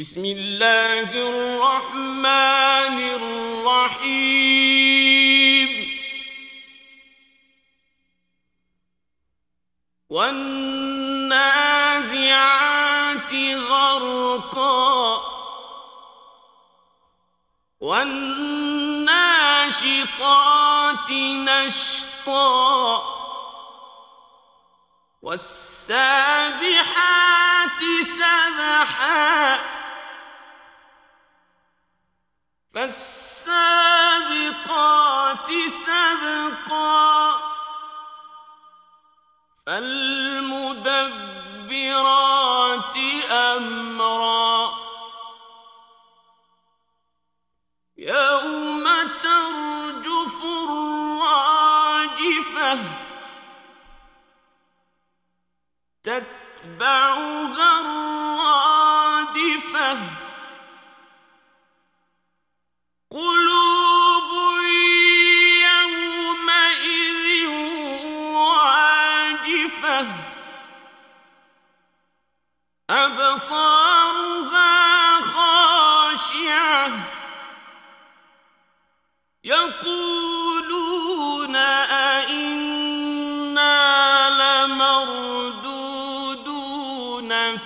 بسم اللہ الرحمن الرحیم والنازعات غرقا. والناشطات نشطا. والسابحات سبحا. فالسابقات سبقا. فالمدبرات أمرا.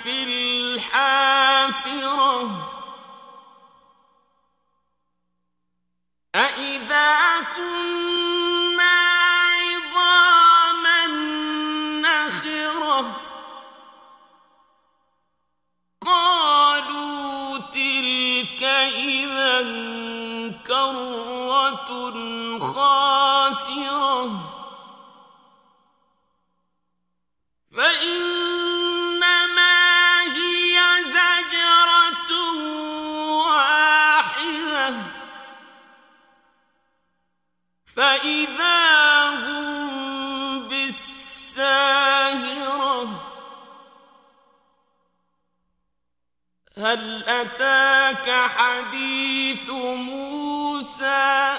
في الحافرة. أإذا كنا عظاما نخرة. قالوا تلك إذا كرة خاسرة حديث موسى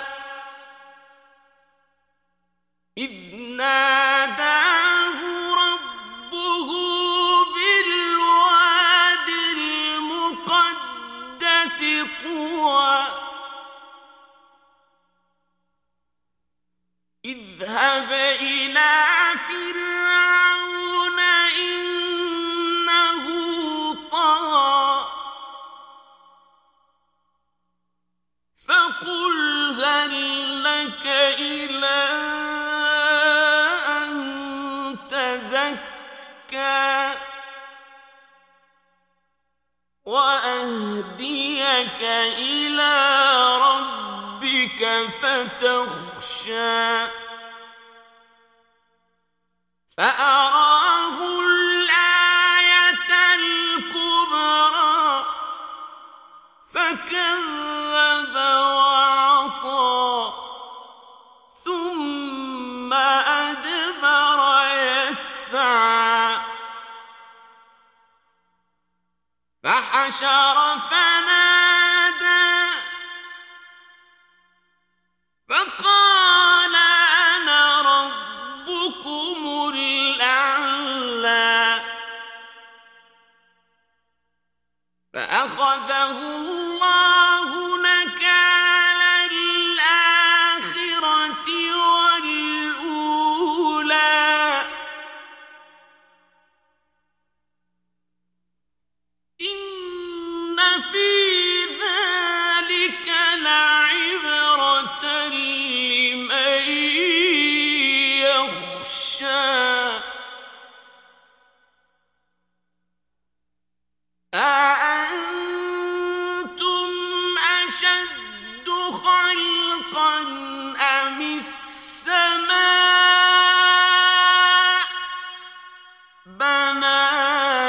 إذ ناداه ربه بالواد المقدس طوى اذهب إلى إلى ربك فتخشى. فأراه الآية الكبرى. فكذب خلقا أم السماء؟ بناها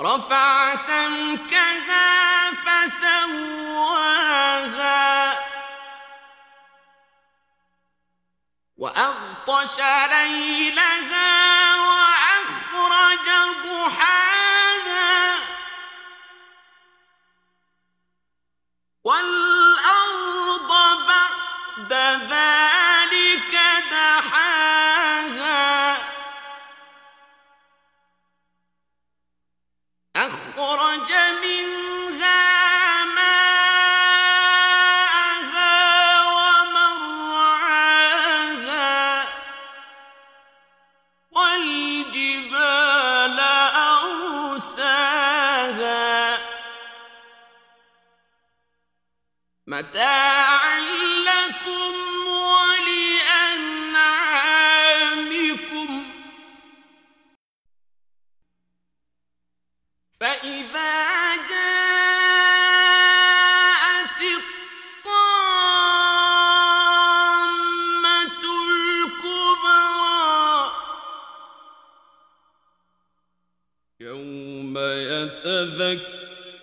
رفع سمكها فسواها وأغطش ليلها بعد دحاها. أخرج منها ماءها ومرعاها. والجبال أرساها. متاعا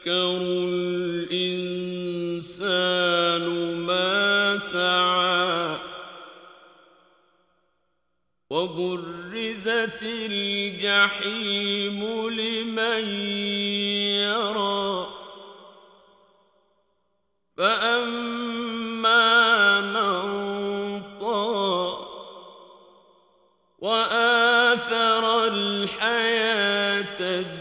الإنسان ما سعى وبرزت الجحيم لمن يرى فأما من طغى وآثر الحياة الدنيا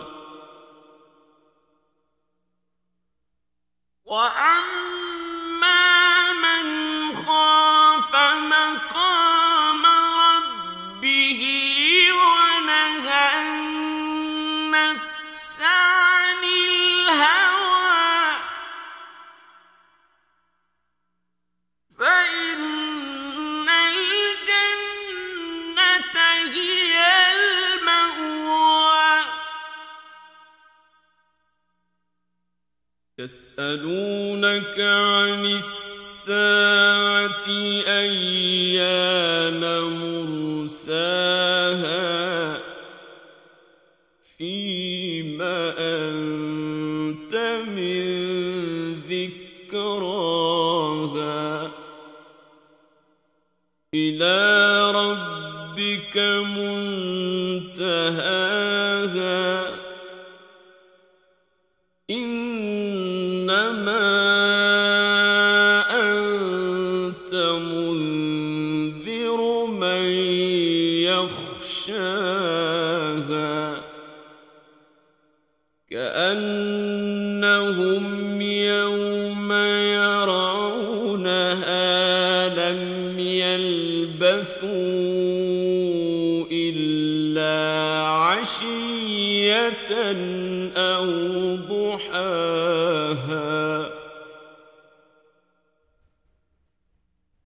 يسألونك عن الساعة أيان مرساها فيما أنت من ذكراها إلى ربك منتهاها أنت منذر من يخشاها كأنهم يوم يرونها لم يلبثوا إلا عشية